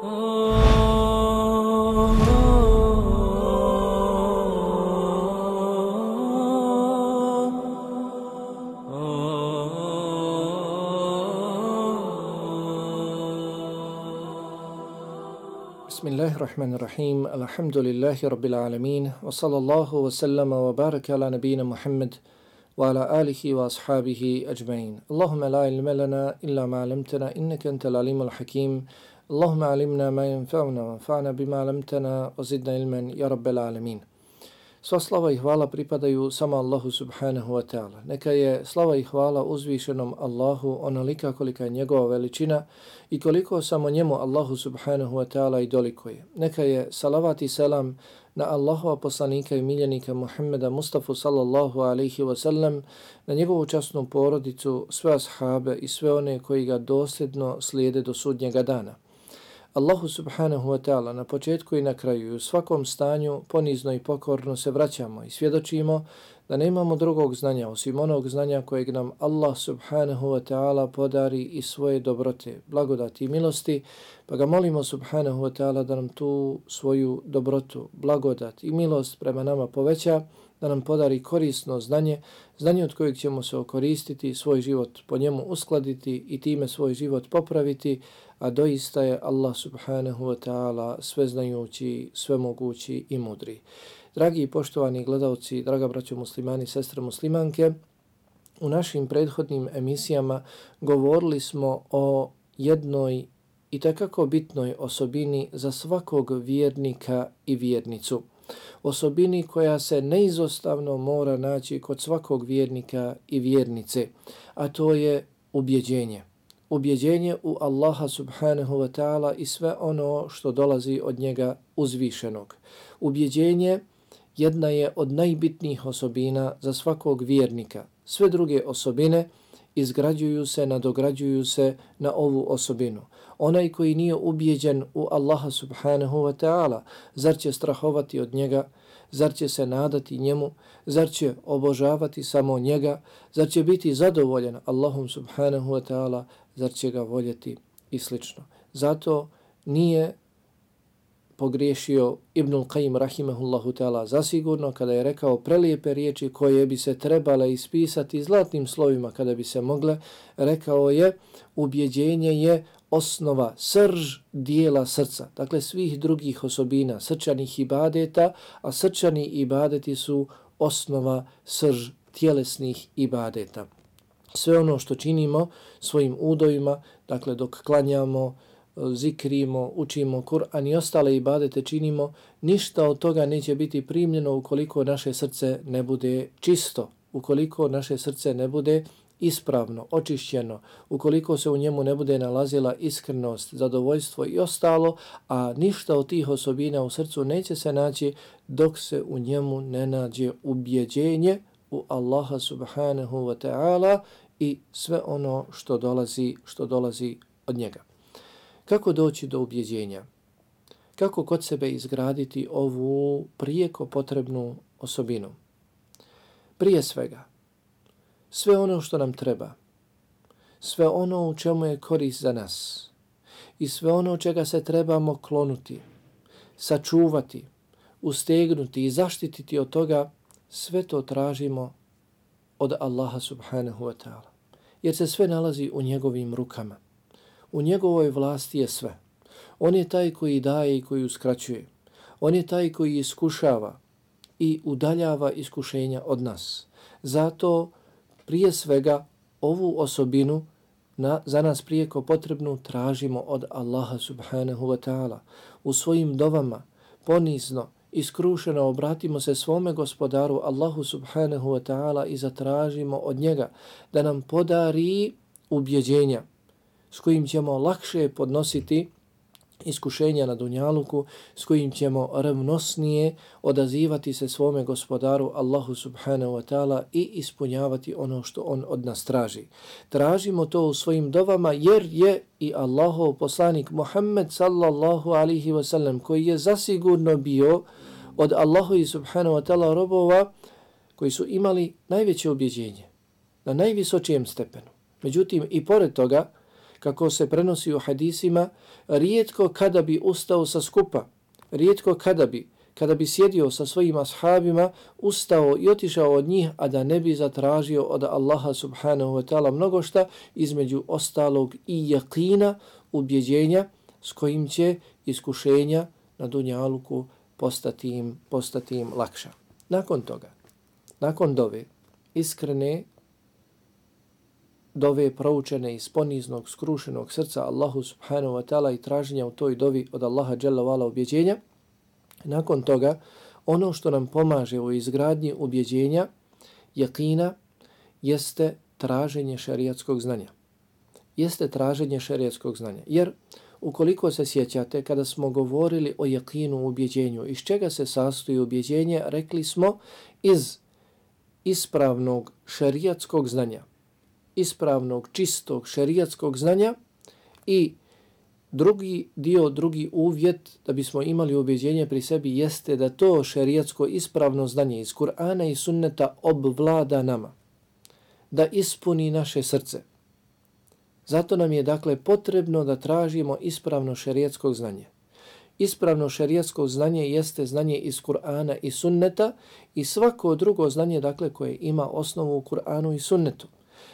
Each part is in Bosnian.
بسم الله الرحمن الرحيم الحمد لله رب العالمين وصلى الله وسلم وبارك على نبينا محمد وعلى آله وأصحابه أجمعين اللهم لا علم لنا إلا ما علمتنا إنك أنت العليم الحكيم اللهم علمنا ما ينفعنا وانفعنا بما علمتنا وزدنا علما يا رب العالمين Sva slava i hvala pripadaju samo Allahu subhanahu wa ta'ala. Neka je slava i hvala uzvišenom Allahu onolika kolika je njegova veličina i koliko samo njemu Allahu subhanahu wa ta'ala i doliko je. Neka je salavat i selam na Allahova poslanika i miljenika Muhammeda Mustafa sallallahu alaihi wa sallam, na njegovu častnu porodicu, sve ashabe i sve one koji ga dosljedno slijede do sudnjega dana. Allahu subhanahu wa ta'ala na početku i na kraju i u svakom stanju ponizno i pokorno se vraćamo i svjedočimo da nemamo drugog znanja osim onog znanja kojeg nam Allah subhanahu wa ta'ala podari i svoje dobrote, blagodati i milosti, pa ga molimo subhanahu wa ta'ala da nam tu svoju dobrotu, blagodat i milost prema nama poveća, da nam podari korisno znanje, znanje od kojeg ćemo se okoristiti, svoj život po njemu uskladiti i time svoj život popraviti, a doista je Allah subhanahu wa ta'ala sveznajući, svemogući i mudri. Dragi i poštovani gledalci, draga braćo muslimani, sestre muslimanke, u našim prethodnim emisijama govorili smo o jednoj i takako bitnoj osobini za svakog vjernika i vjernicu. Osobini koja se neizostavno mora naći kod svakog vjernika i vjernice, a to je ubjeđenje ubjeđenje u Allaha subhanahu wa ta'ala i sve ono što dolazi od njega uzvišenog. Ubjeđenje jedna je od najbitnijih osobina za svakog vjernika. Sve druge osobine izgrađuju se, nadograđuju se na ovu osobinu. Onaj koji nije ubijeđen u Allaha subhanahu wa ta'ala, zar će strahovati od njega, zar će se nadati njemu, zar će obožavati samo njega, zar će biti zadovoljen Allahom subhanahu wa ta'ala, zar će ga voljeti? I slično. Zato nije pogriješio Ibnul Qayyim rahimahullahu ta'ala. Zasigurno kada je rekao prelijepe riječi koje bi se trebale ispisati zlatnim slovima kada bi se mogle, rekao je ubjeđenje je osnova, srž dijela srca, dakle svih drugih osobina srčanih ibadeta, a srčani ibadeti su osnova srž tjelesnih ibadeta. Sve ono što činimo svojim udojima, dakle dok klanjamo, zikrimo, učimo Kur'an i ostale ibadete činimo, ništa od toga neće biti primljeno ukoliko naše srce ne bude čisto, ukoliko naše srce ne bude ispravno, očišćeno, ukoliko se u njemu ne bude nalazila iskrenost, zadovoljstvo i ostalo, a ništa od tih osobina u srcu neće se naći dok se u njemu ne nađe ubjeđenje, u Allaha subhanahu wa ta'ala i sve ono što dolazi, što dolazi od njega. Kako doći do ubjeđenja? Kako kod sebe izgraditi ovu prijeko potrebnu osobinu? Prije svega, sve ono što nam treba, sve ono u čemu je korist za nas i sve ono čega se trebamo klonuti, sačuvati, ustegnuti i zaštititi od toga, sve to tražimo od Allaha subhanahu wa ta'ala. Jer se sve nalazi u njegovim rukama. U njegovoj vlasti je sve. On je taj koji daje i koji uskraćuje. On je taj koji iskušava i udaljava iskušenja od nas. Zato prije svega ovu osobinu na, za nas prijeko potrebnu tražimo od Allaha subhanahu wa ta'ala. U svojim dovama ponizno iskrušeno obratimo se svome gospodaru Allahu subhanahu wa ta'ala i zatražimo od njega da nam podari ubjeđenja s kojim ćemo lakše podnositi iskušenja na dunjaluku s kojim ćemo ravnosnije odazivati se svome gospodaru Allahu subhanahu wa ta'ala i ispunjavati ono što on od nas traži. Tražimo to u svojim dovama jer je i Allahov poslanik Muhammed sallallahu alihi wa sallam koji je zasigurno bio od Allahu i subhanahu wa ta'ala robova koji su imali najveće objeđenje na najvisočijem stepenu. Međutim, i pored toga, kako se prenosi u hadisima, rijetko kada bi ustao sa skupa, rijetko kada bi, kada bi sjedio sa svojim ashabima, ustao i otišao od njih, a da ne bi zatražio od Allaha subhanahu wa ta'ala mnogo šta između ostalog i jakina, ubjeđenja, s kojim će iskušenja na dunjaluku postati im, postati im lakša. Nakon toga, nakon dove, iskrene dove proučene iz poniznog, skrušenog srca Allahu subhanahu wa ta'ala i traženja u toj dovi od Allaha dželle vala objeđenja. Nakon toga, ono što nam pomaže u izgradnji ubjeđenja, jakina, jeste traženje šerijatskog znanja. Jeste traženje šerijatskog znanja. Jer ukoliko se sjećate, kada smo govorili o jakinu u ubjeđenju, iz čega se sastoji ubjeđenje, rekli smo iz ispravnog šerijatskog znanja ispravnog, čistog šerijatskog znanja i drugi dio, drugi uvjet da bismo imali ubeđenje pri sebi jeste da to šerijatsko ispravno znanje iz Kur'ana i sunneta obvlada nama, da ispuni naše srce. Zato nam je dakle potrebno da tražimo ispravno šerijatsko znanje. Ispravno šerijatsko znanje jeste znanje iz Kur'ana i sunneta i svako drugo znanje dakle koje ima osnovu u Kur'anu i sunnetu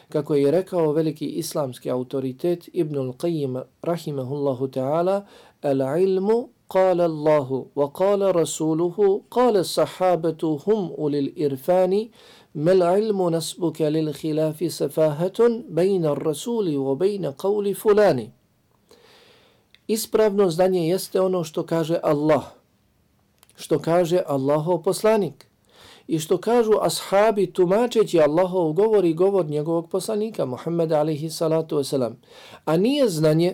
kako je rekao veliki islamski autoritet Ibnul Qayyim rahimahullahu ta'ala al-ilmu قال الله وقال رسوله قال الصحابة هم أولي الإرفان ما العلم نسبك للخلاف سفاهة بين الرسول وبين قول فلان Ispravno znanje jeste ono što kaže Allah, što kaže Allahov poslanik i što kažu ashabi tumačeći Allahov govor i govor njegovog poslanika Muhammeda alaihi salatu wasalam. A nije znanje,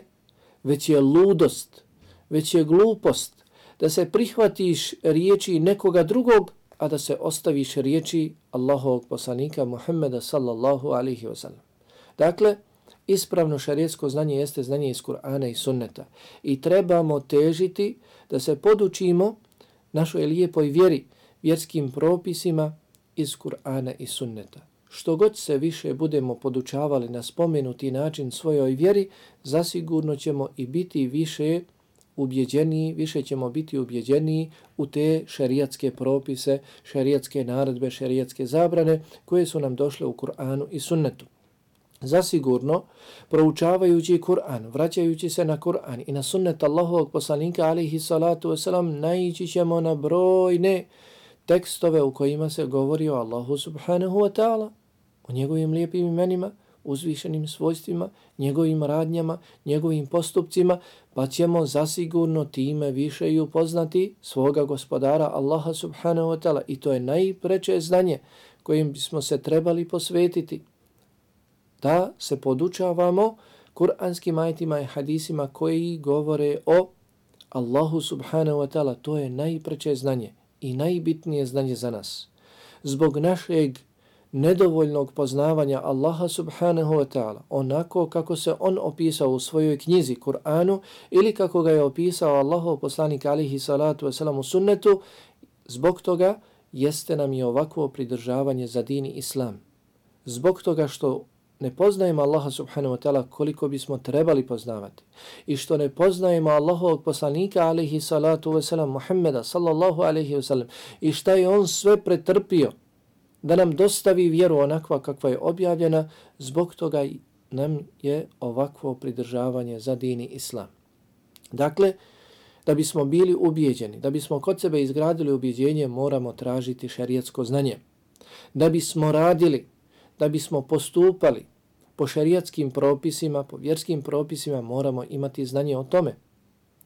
već je ludost, već je glupost da se prihvatiš riječi nekoga drugog, a da se ostaviš riječi Allahovog poslanika Muhammeda sallallahu alaihi wasalam. Dakle, ispravno šarijetsko znanje jeste znanje iz Kur'ana i sunneta. I trebamo težiti da se podučimo našoj lijepoj vjeri, vjerskim propisima iz Kur'ana i sunneta. Što god se više budemo podučavali na spomenuti način svojoj vjeri, zasigurno ćemo i biti više ubjeđeniji, više ćemo biti ubjeđeniji u te šerijatske propise, šerijatske naredbe, šerijatske zabrane koje su nam došle u Kur'anu i sunnetu. Zasigurno, proučavajući Kur'an, vraćajući se na Kur'an i na sunnet Allahovog poslanika alihi salatu wasalam, najići ćemo na brojne tekstove u kojima se govori o Allahu subhanahu wa ta'ala, o njegovim lijepim imenima, uzvišenim svojstvima, njegovim radnjama, njegovim postupcima, pa ćemo zasigurno time više i upoznati svoga gospodara Allaha subhanahu wa ta'ala. I to je najpreće znanje kojim bismo se trebali posvetiti. Da se podučavamo kuranskim ajitima i hadisima koji govore o Allahu subhanahu wa ta'ala. To je najpreće znanje i najbitnije znanje za nas. Zbog našeg nedovoljnog poznavanja Allaha subhanahu wa ta'ala, onako kako se on opisao u svojoj knjizi Kur'anu ili kako ga je opisao Allahov poslanik alihi salatu wasalam u sunnetu, zbog toga jeste nam i ovakvo pridržavanje za din islam. Zbog toga što ne poznajemo Allaha subhanahu wa ta'ala koliko bismo trebali poznavati i što ne poznajemo Allahovog poslanika alaihi salatu wasalam Muhammeda sallallahu alaihi wasalam i šta je on sve pretrpio da nam dostavi vjeru onakva kakva je objavljena zbog toga nam je ovakvo pridržavanje za dini islam. Dakle, da bismo bili ubijeđeni, da bismo kod sebe izgradili ubijeđenje, moramo tražiti šarijetsko znanje. Da bismo radili, da bismo postupali, po šarijatskim propisima, po vjerskim propisima moramo imati znanje o tome.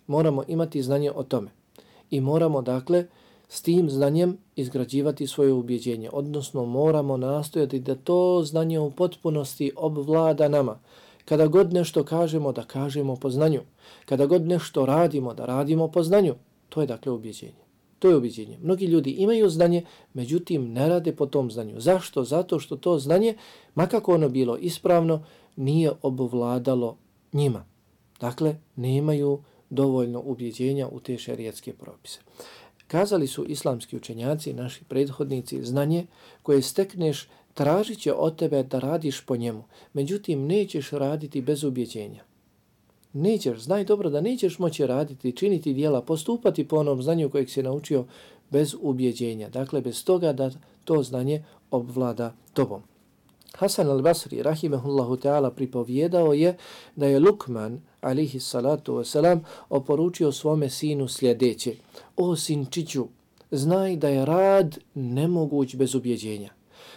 Moramo imati znanje o tome. I moramo, dakle, s tim znanjem izgrađivati svoje ubjeđenje. Odnosno, moramo nastojati da to znanje u potpunosti obvlada nama. Kada god nešto kažemo, da kažemo po znanju. Kada god nešto radimo, da radimo po znanju. To je, dakle, ubjeđenje. To je ubiđenje. Mnogi ljudi imaju znanje, međutim ne rade po tom znanju. Zašto? Zato što to znanje, makako ono bilo ispravno, nije obvladalo njima. Dakle, nemaju dovoljno ubjeđenja u te šerijetske propise. Kazali su islamski učenjaci, naši prethodnici, znanje koje stekneš tražit će od tebe da radiš po njemu. Međutim, nećeš raditi bez ubjeđenja nećeš, znaj dobro da nećeš moći raditi, činiti dijela, postupati po onom znanju kojeg si naučio bez ubjeđenja. Dakle, bez toga da to znanje obvlada tobom. Hasan al-Basri, rahimehullahu ta'ala, pripovjedao je da je Lukman, alihi salatu wasalam, oporučio svome sinu sljedeće. O sinčiću, znaj da je rad nemoguć bez ubjeđenja.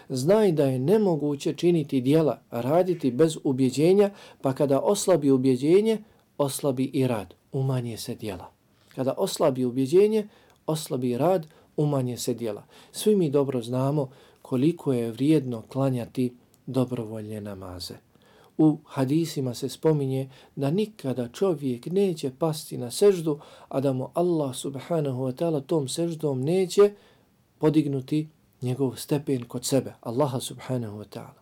Znaj da je nemoguće činiti dijela, raditi bez ubjeđenja, pa kada oslabi ubjeđenje, oslabi i rad, umanje se dijela. Kada oslabi ubjeđenje, oslabi rad, umanje se dijela. Svi mi dobro znamo koliko je vrijedno klanjati dobrovoljne namaze. U hadisima se spominje da nikada čovjek neće pasti na seždu, a da mu Allah subhanahu wa ta'ala tom seždom neće podignuti njegov stepen kod sebe, Allaha subhanahu wa ta'ala.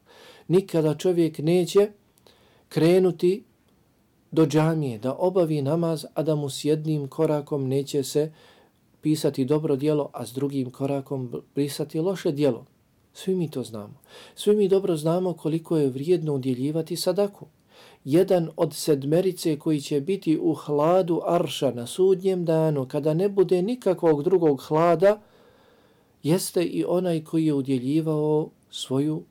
Nikada čovjek neće krenuti do džamije da obavi namaz, a da mu s jednim korakom neće se pisati dobro dijelo, a s drugim korakom pisati loše dijelo. Svi mi to znamo. Svi mi dobro znamo koliko je vrijedno udjeljivati sadaku. Jedan od sedmerice koji će biti u hladu arša na sudnjem danu, kada ne bude nikakvog drugog hlada, jeste i onaj koji je udjeljivao svoju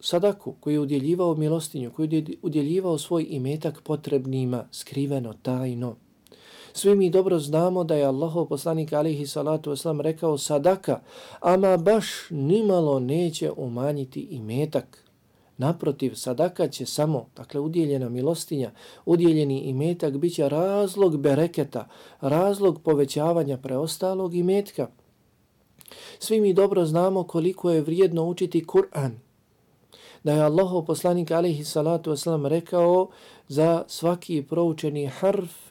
sadaku, koji je udjeljivao milostinju, koji je udjeljivao svoj imetak potrebnima, skriveno, tajno. Svi mi dobro znamo da je Allahov poslanik alihi salatu wasalam rekao sadaka, ama baš nimalo neće umanjiti imetak. Naprotiv, sadaka će samo, dakle udjeljena milostinja, udjeljeni imetak bit će razlog bereketa, razlog povećavanja preostalog imetka. Svi mi dobro znamo koliko je vrijedno učiti Kur'an. Da je Allahov poslanik alaihi salatu wasalam rekao za svaki proučeni harf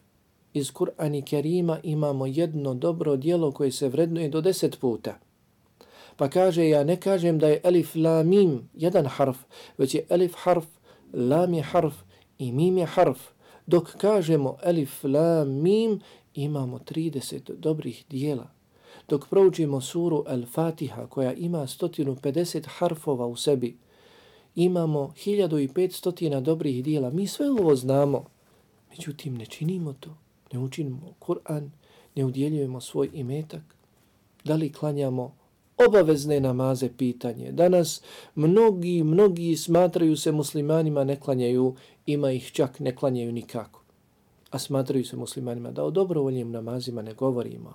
iz Kur'ani Kerima imamo jedno dobro dijelo koje se vrednuje do deset puta. Pa kaže, ja ne kažem da je elif la mim jedan harf, već je elif harf, lam je harf i mim je harf. Dok kažemo elif la mim, imamo 30 dobrih dijela. Dok proučimo suru Al-Fatiha koja ima 150 harfova u sebi, imamo 1500 dobrih dijela. Mi sve ovo znamo, međutim ne činimo to ne učinimo Kur'an, ne udjeljujemo svoj imetak, da li klanjamo obavezne namaze pitanje. Danas mnogi, mnogi smatraju se muslimanima, ne klanjaju, ima ih čak ne klanjaju nikako. A smatraju se muslimanima da o dobrovoljnim namazima ne govorimo.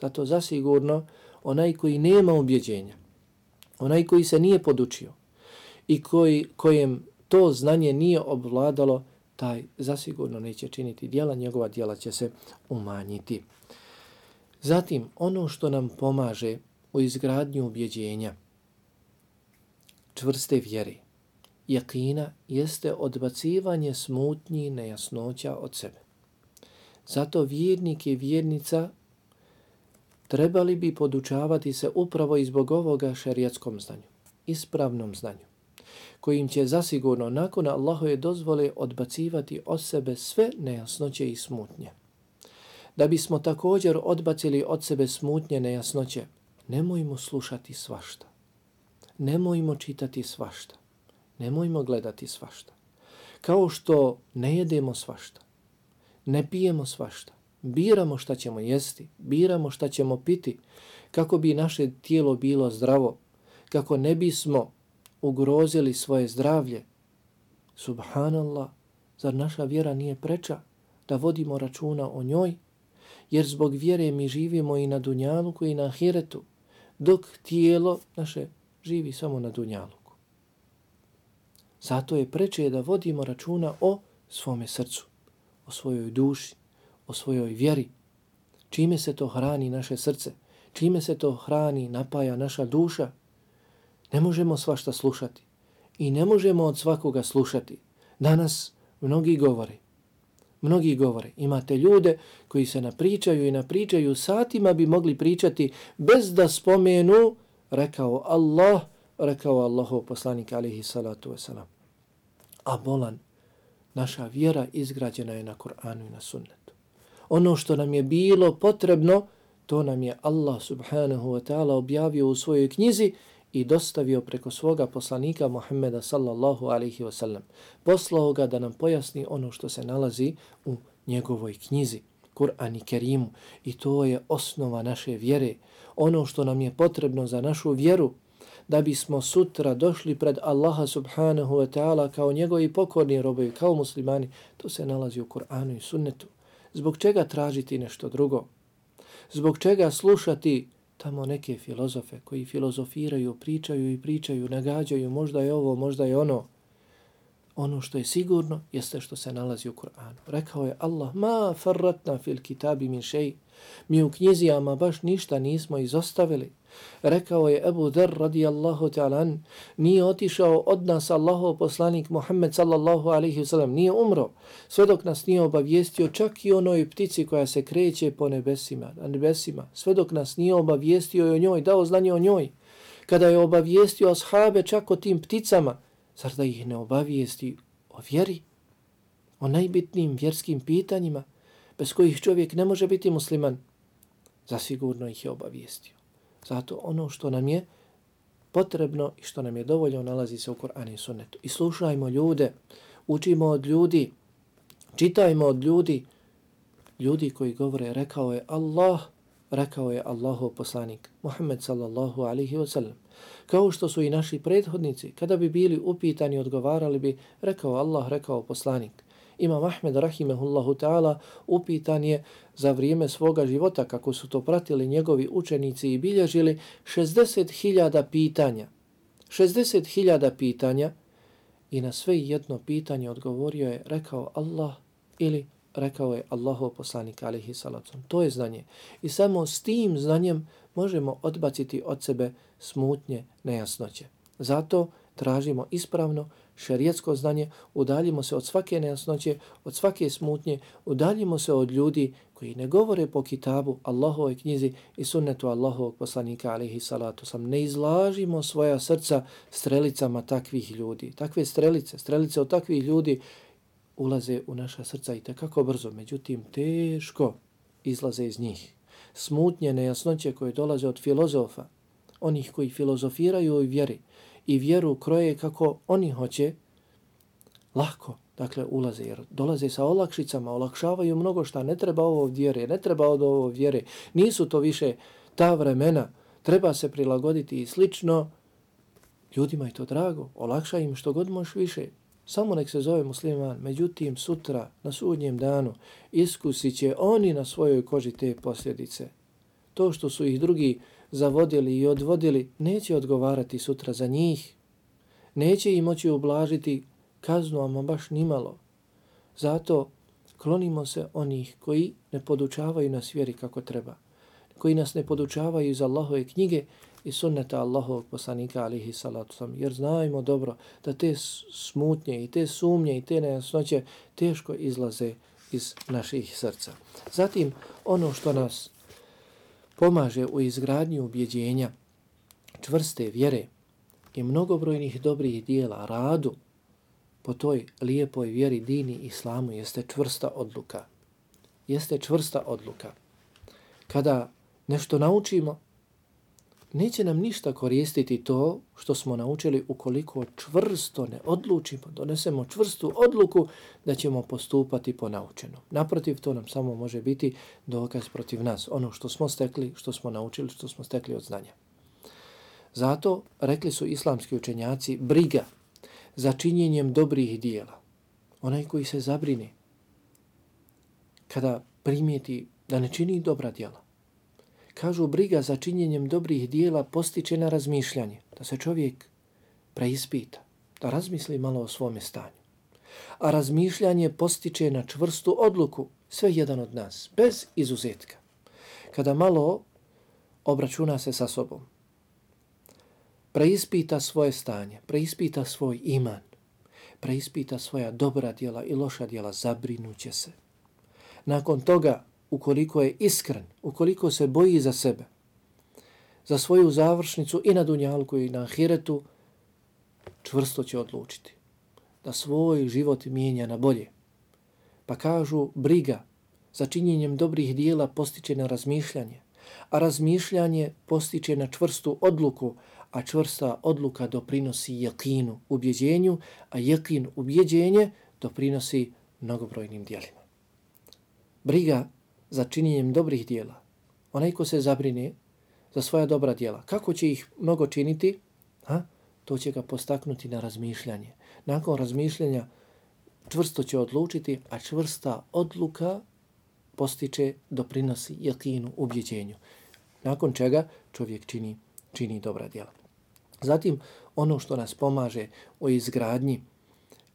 Zato zasigurno onaj koji nema objeđenja, onaj koji se nije podučio i koji, kojem to znanje nije obvladalo, taj zasigurno neće činiti dijela, njegova dijela će se umanjiti. Zatim, ono što nam pomaže u izgradnju objeđenja čvrste vjere, jakina, jeste odbacivanje smutnji nejasnoća od sebe. Zato vjernik i vjernica trebali bi podučavati se upravo izbog ovoga šerijatskom znanju, ispravnom znanju kojim će zasigurno nakon Allahove dozvole odbacivati od sebe sve nejasnoće i smutnje. Da bismo također odbacili od sebe smutnje nejasnoće, nemojmo slušati svašta. Nemojmo čitati svašta. Nemojmo gledati svašta. Kao što ne jedemo svašta, ne pijemo svašta, biramo šta ćemo jesti, biramo šta ćemo piti, kako bi naše tijelo bilo zdravo, kako ne bismo ugrozili svoje zdravlje. Subhanallah, zar naša vjera nije preča da vodimo računa o njoj? Jer zbog vjere mi živimo i na Dunjaluku i na Ahiretu, dok tijelo naše živi samo na Dunjaluku. Zato je preče da vodimo računa o svome srcu, o svojoj duši, o svojoj vjeri. Čime se to hrani naše srce? Čime se to hrani, napaja naša duša? Ne možemo svašta slušati i ne možemo od svakoga slušati. Danas mnogi govore, mnogi govore, imate ljude koji se napričaju i napričaju, satima bi mogli pričati bez da spomenu, rekao Allah, rekao Allahov poslanik alihi salatu wasalam. A bolan, naša vjera izgrađena je na Kur'anu i na sunnetu. Ono što nam je bilo potrebno, to nam je Allah subhanahu wa ta'ala objavio u svojoj knjizi i dostavio preko svoga poslanika Muhammeda sallallahu alaihi wa sallam. Poslao ga da nam pojasni ono što se nalazi u njegovoj knjizi, Kur'an i Kerimu. I to je osnova naše vjere. Ono što nam je potrebno za našu vjeru, da bismo sutra došli pred Allaha subhanahu wa ta'ala kao njegovi pokorni robovi, kao muslimani, to se nalazi u Kur'anu i sunnetu. Zbog čega tražiti nešto drugo? Zbog čega slušati tamo neke filozofe koji filozofiraju, pričaju i pričaju, nagađaju, možda je ovo, možda je ono. Ono što je sigurno jeste što se nalazi u Kur'anu. Rekao je Allah, ma farratna fil kitabi min šeji. Mi u knjizijama baš ništa nismo izostavili. Rekao je Ebu Dher radijallahu ta'ala nije otišao od nas Allahov poslanik Muhammed sallallahu alaihi wasallam, nije umro, sve dok nas nije obavijestio čak i onoj ptici koja se kreće po nebesima, na nebesima, sve dok nas nije obavijestio i o njoj, dao znanje o njoj. Kada je obavijestio ashabe čak o tim pticama, zar da ih ne obavijesti o vjeri, o najbitnijim vjerskim pitanjima, bez kojih čovjek ne može biti musliman, zasigurno ih je obavijestio. Zato ono što nam je potrebno i što nam je dovoljno nalazi se u Kur'anu i Sunnetu. I slušajmo ljude, učimo od ljudi, čitajmo od ljudi, ljudi koji govore, rekao je Allah, rekao je Allahov poslanik, Muhammed sallallahu alihi wasallam. Kao što su i naši prethodnici, kada bi bili upitani, odgovarali bi, rekao Allah, rekao poslanik. Imam Ahmed rahimehullahu ta'ala upitan je za vrijeme svoga života kako su to pratili njegovi učenici i bilježili 60.000 pitanja. 60.000 pitanja i na sve jedno pitanje odgovorio je rekao Allah ili rekao je Allahov poslanik alihi salacom. To je znanje. I samo s tim znanjem možemo odbaciti od sebe smutnje, nejasnoće. Zato tražimo ispravno šarijetsko znanje, udaljimo se od svake nejasnoće, od svake smutnje, udaljimo se od ljudi koji ne govore po kitabu Allahove knjizi i sunnetu Allahovog poslanika alihi salatu sam. Ne izlažimo svoja srca strelicama takvih ljudi. Takve strelice, strelice od takvih ljudi ulaze u naša srca i tekako brzo, međutim teško izlaze iz njih. Smutnje, nejasnoće koje dolaze od filozofa, onih koji filozofiraju i vjeri, i vjeru kroje kako oni hoće, lahko, dakle, ulaze, jer dolaze sa olakšicama, olakšavaju mnogo šta, ne treba ovo vjere, ne treba od ovo vjere, nisu to više ta vremena, treba se prilagoditi i slično, ljudima je to drago, olakša im što god moš više, samo nek se zove musliman, međutim, sutra, na sudnjem danu, iskusit će oni na svojoj koži te posljedice. To što su ih drugi zavodili i odvodili, neće odgovarati sutra za njih. Neće im moći ublažiti kaznu, ama baš nimalo. Zato klonimo se onih koji ne podučavaju nas vjeri kako treba, koji nas ne podučavaju iz Allahove knjige i sunneta Allahovog poslanika alihi salatu sam. Jer znajmo dobro da te smutnje i te sumnje i te nejasnoće teško izlaze iz naših srca. Zatim, ono što nas pomaže u izgradnju ubjeđenja, čvrste vjere i mnogobrojnih dobrih dijela, radu po toj lijepoj vjeri dini islamu jeste čvrsta odluka. Jeste čvrsta odluka. Kada nešto naučimo, neće nam ništa koristiti to što smo naučili ukoliko čvrsto ne odlučimo, donesemo čvrstu odluku da ćemo postupati po naučenom. Naprotiv, to nam samo može biti dokaz protiv nas, ono što smo stekli, što smo naučili, što smo stekli od znanja. Zato, rekli su islamski učenjaci, briga za činjenjem dobrih dijela. Onaj koji se zabrini kada primijeti da ne čini dobra dijela, kažu briga za činjenjem dobrih dijela postiče na razmišljanje, da se čovjek preispita, da razmisli malo o svome stanju. A razmišljanje postiče na čvrstu odluku, sve jedan od nas, bez izuzetka. Kada malo obračuna se sa sobom, preispita svoje stanje, preispita svoj iman, preispita svoja dobra djela i loša djela, zabrinuće se. Nakon toga ukoliko je iskren, ukoliko se boji za sebe, za svoju završnicu i na dunjalku i na ahiretu, čvrsto će odlučiti da svoj život mijenja na bolje. Pa kažu, briga za činjenjem dobrih dijela postiče na razmišljanje, a razmišljanje postiče na čvrstu odluku, a čvrsta odluka doprinosi jekinu, ubjeđenju, a jekin, ubjeđenje, doprinosi mnogobrojnim dijelima. Briga za činjenjem dobrih dijela. Onaj ko se zabrine za svoja dobra dijela, kako će ih mnogo činiti? ha? to će ga postaknuti na razmišljanje. Nakon razmišljanja čvrsto će odlučiti, a čvrsta odluka postiče, doprinosi jakinu, ubjeđenju. Nakon čega čovjek čini, čini dobra djela. Zatim, ono što nas pomaže u izgradnji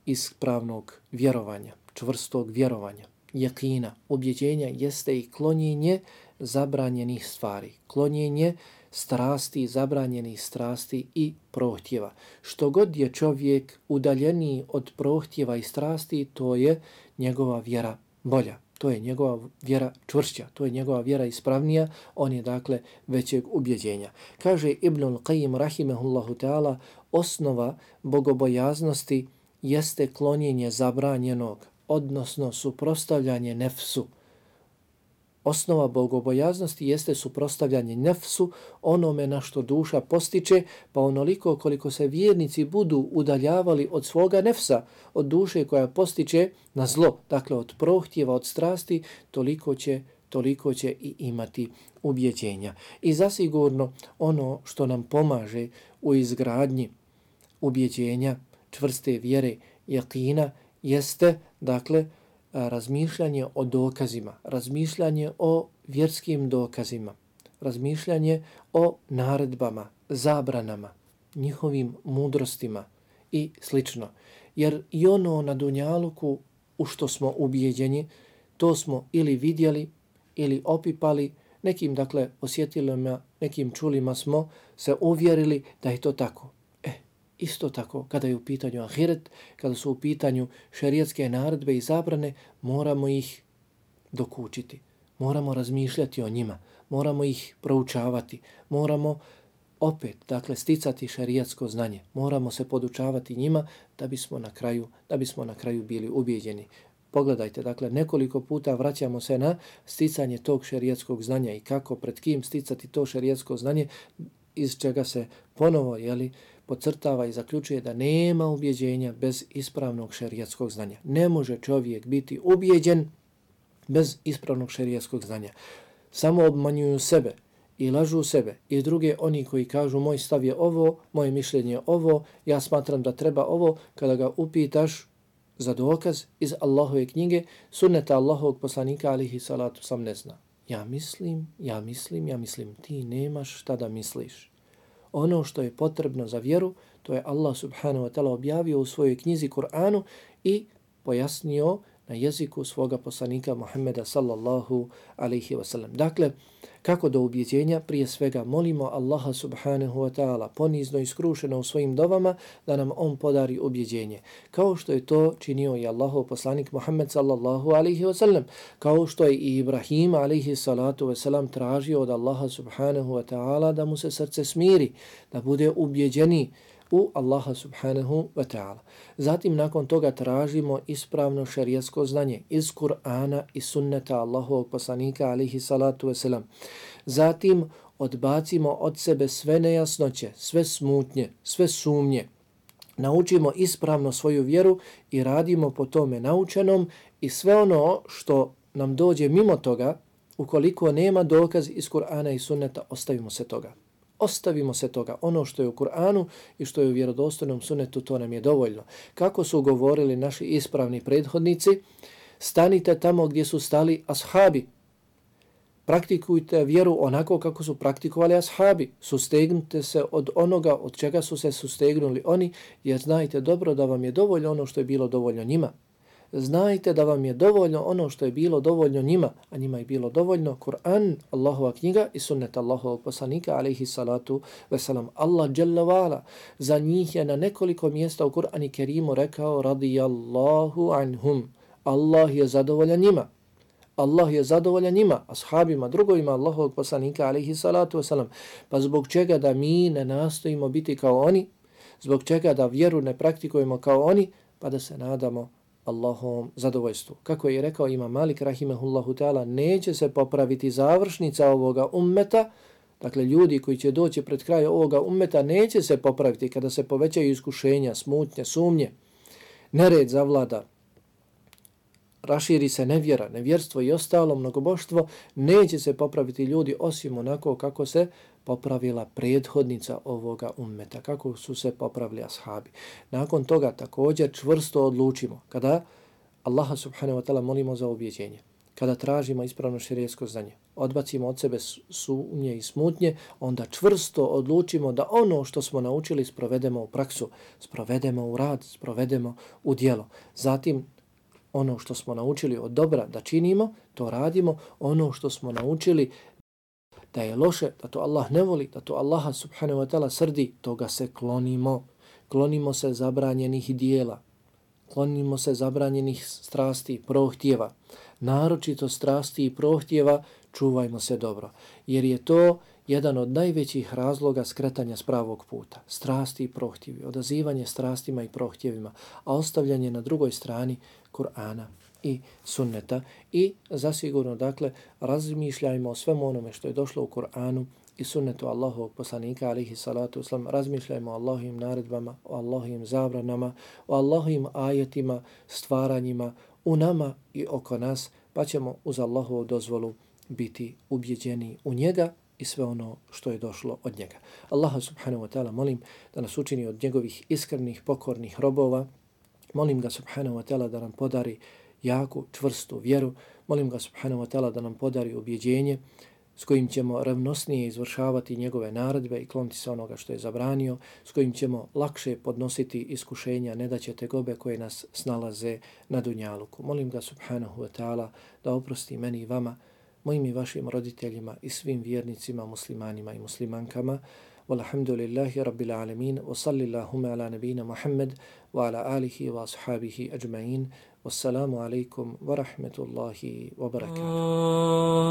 ispravnog vjerovanja, čvrstog vjerovanja, jakina, objeđenja jeste i klonjenje zabranjenih stvari. Klonjenje strasti, zabranjenih strasti i prohtjeva. Što god je čovjek udaljeniji od prohtjeva i strasti, to je njegova vjera bolja. To je njegova vjera čvršća, to je njegova vjera ispravnija, on je dakle većeg ubjeđenja. Kaže Ibnul Qayyim rahimehullahu ta'ala, osnova bogobojaznosti jeste klonjenje zabranjenog, odnosno suprostavljanje nefsu, Osnova bogobojaznosti jeste suprostavljanje nefsu, onome na što duša postiče, pa onoliko koliko se vjernici budu udaljavali od svoga nefsa, od duše koja postiče na zlo, dakle od prohtjeva, od strasti, toliko će, toliko će i imati ubjeđenja. I zasigurno ono što nam pomaže u izgradnji ubjeđenja, čvrste vjere, jakina, jeste, dakle, e, razmišljanje o dokazima, razmišljanje o vjerskim dokazima, razmišljanje o naredbama, zabranama, njihovim mudrostima i slično. Jer i ono na Dunjaluku u što smo ubijeđeni, to smo ili vidjeli ili opipali, nekim dakle osjetilima, nekim čulima smo se uvjerili da je to tako. Isto tako, kada je u pitanju ahiret, kada su u pitanju šerijetske naredbe i zabrane, moramo ih dokučiti. Moramo razmišljati o njima, moramo ih proučavati, moramo opet, dakle, sticati šerijatsko znanje. Moramo se podučavati njima da bismo na kraju, da bismo na kraju bili ubijeđeni. Pogledajte, dakle, nekoliko puta vraćamo se na sticanje tog šerijatskog znanja i kako, pred kim sticati to šerijatsko znanje, iz čega se ponovo, jeli, podcrtava i zaključuje da nema ubjeđenja bez ispravnog šerijatskog znanja. Ne može čovjek biti ubjeđen bez ispravnog šerijatskog znanja. Samo obmanjuju sebe i lažu sebe i druge oni koji kažu moj stav je ovo, moje mišljenje je ovo, ja smatram da treba ovo, kada ga upitaš za dokaz iz Allahove knjige, sunneta Allahovog poslanika alihi salatu sam ne zna. Ja mislim, ja mislim, ja mislim, ti nemaš šta da misliš ono što je potrebno za vjeru, to je Allah subhanahu wa ta'ala objavio u svojoj knjizi Kur'anu i pojasnio na jeziku svoga poslanika Muhammeda sallallahu alaihi wasallam. Dakle, kako do ubjeđenja? Prije svega molimo Allaha subhanahu wa ta'ala ponizno i skrušeno u svojim dovama da nam on podari ubjeđenje. Kao što je to činio i Allahov poslanik Muhammed sallallahu alaihi wasallam. Kao što je i Ibrahim alaihi salatu wasallam tražio od Allaha subhanahu wa ta'ala da mu se srce smiri, da bude ubjeđeni u Allaha subhanahu wa ta'ala. Zatim nakon toga tražimo ispravno šarijasko znanje iz Kur'ana i sunneta Allahovog poslanika alihi salatu wasalam. Zatim odbacimo od sebe sve nejasnoće, sve smutnje, sve sumnje. Naučimo ispravno svoju vjeru i radimo po tome naučenom i sve ono što nam dođe mimo toga, ukoliko nema dokaz iz Kur'ana i sunneta, ostavimo se toga ostavimo se toga. Ono što je u Kur'anu i što je u vjerodostojnom sunetu, to nam je dovoljno. Kako su govorili naši ispravni prethodnici, stanite tamo gdje su stali ashabi. Praktikujte vjeru onako kako su praktikovali ashabi. Sustegnite se od onoga od čega su se sustegnuli oni, jer znajte dobro da vam je dovoljno ono što je bilo dovoljno njima znajte da vam je dovoljno ono što je bilo dovoljno njima, a njima je bilo dovoljno Kur'an, Allahova knjiga i sunnet Allahovog poslanika, alaihi salatu veselam. Allah jalla za njih je na nekoliko mjesta u Kur'ani Kerimu rekao radijallahu anhum. Allah je zadovoljan njima. Allah je zadovoljan njima, ashabima, drugovima Allahovog poslanika, alaihi salatu wasalam. Pa zbog čega da mi ne nastojimo biti kao oni, zbog čega da vjeru ne praktikujemo kao oni, pa da se nadamo Allahom zadovoljstvu. Kako je rekao ima Malik rahimehullahu ta'ala, neće se popraviti završnica ovoga ummeta, dakle ljudi koji će doći pred kraj ovoga ummeta, neće se popraviti kada se povećaju iskušenja, smutnje, sumnje, nered zavlada, raširi se nevjera, nevjerstvo i ostalo mnogoboštvo, neće se popraviti ljudi osim onako kako se popravila prethodnica ovoga ummeta, kako su se popravili ashabi. Nakon toga također čvrsto odlučimo, kada Allaha subhanahu wa ta'ala molimo za objeđenje, kada tražimo ispravno širijesko znanje, odbacimo od sebe sumnje i smutnje, onda čvrsto odlučimo da ono što smo naučili sprovedemo u praksu, sprovedemo u rad, sprovedemo u dijelo. Zatim ono što smo naučili od dobra da činimo, to radimo. Ono što smo naučili da je loše, da to Allah ne voli, da to Allaha subhanahu wa ta'ala srdi, toga se klonimo. Klonimo se zabranjenih dijela. Klonimo se zabranjenih strasti, prohtjeva. Naročito strasti i prohtjeva, čuvajmo se dobro. Jer je to jedan od najvećih razloga skretanja s pravog puta. Strasti i prohtjevi, odazivanje strastima i prohtjevima, a ostavljanje na drugoj strani Kur'ana i sunneta. I zasigurno, dakle, razmišljajmo o svemu onome što je došlo u Kur'anu i sunnetu Allahovog poslanika, alihi salatu uslam, razmišljajmo o Allahovim naredbama, o Allahovim zabranama, o Allahovim ajetima, stvaranjima u nama i oko nas, pa ćemo uz Allahovu dozvolu biti ubjeđeni u njega i sve ono što je došlo od njega. Allaha subhanahu wa ta'ala molim da nas učini od njegovih iskrenih, pokornih robova. Molim ga subhanahu wa ta'ala da nam podari jako, čvrstu vjeru. Molim ga subhanahu wa ta'ala da nam podari ubjeđenje s kojim ćemo ravnosnije izvršavati njegove naredbe i kloniti se onoga što je zabranio, s kojim ćemo lakše podnositi iskušenja, ne da će tegobe koje nas snalaze na dunjaluku. Molim ga subhanahu wa ta'ala da oprosti meni i vama, mojim i vašim roditeljima i svim vjernicima, muslimanima i muslimankama. والحمد لله رب العالمين وصل اللهم على نبينا محمد وعلى آله وصحابه أجمعين. والسلام عليكم ورحمة الله وبركاته. آه.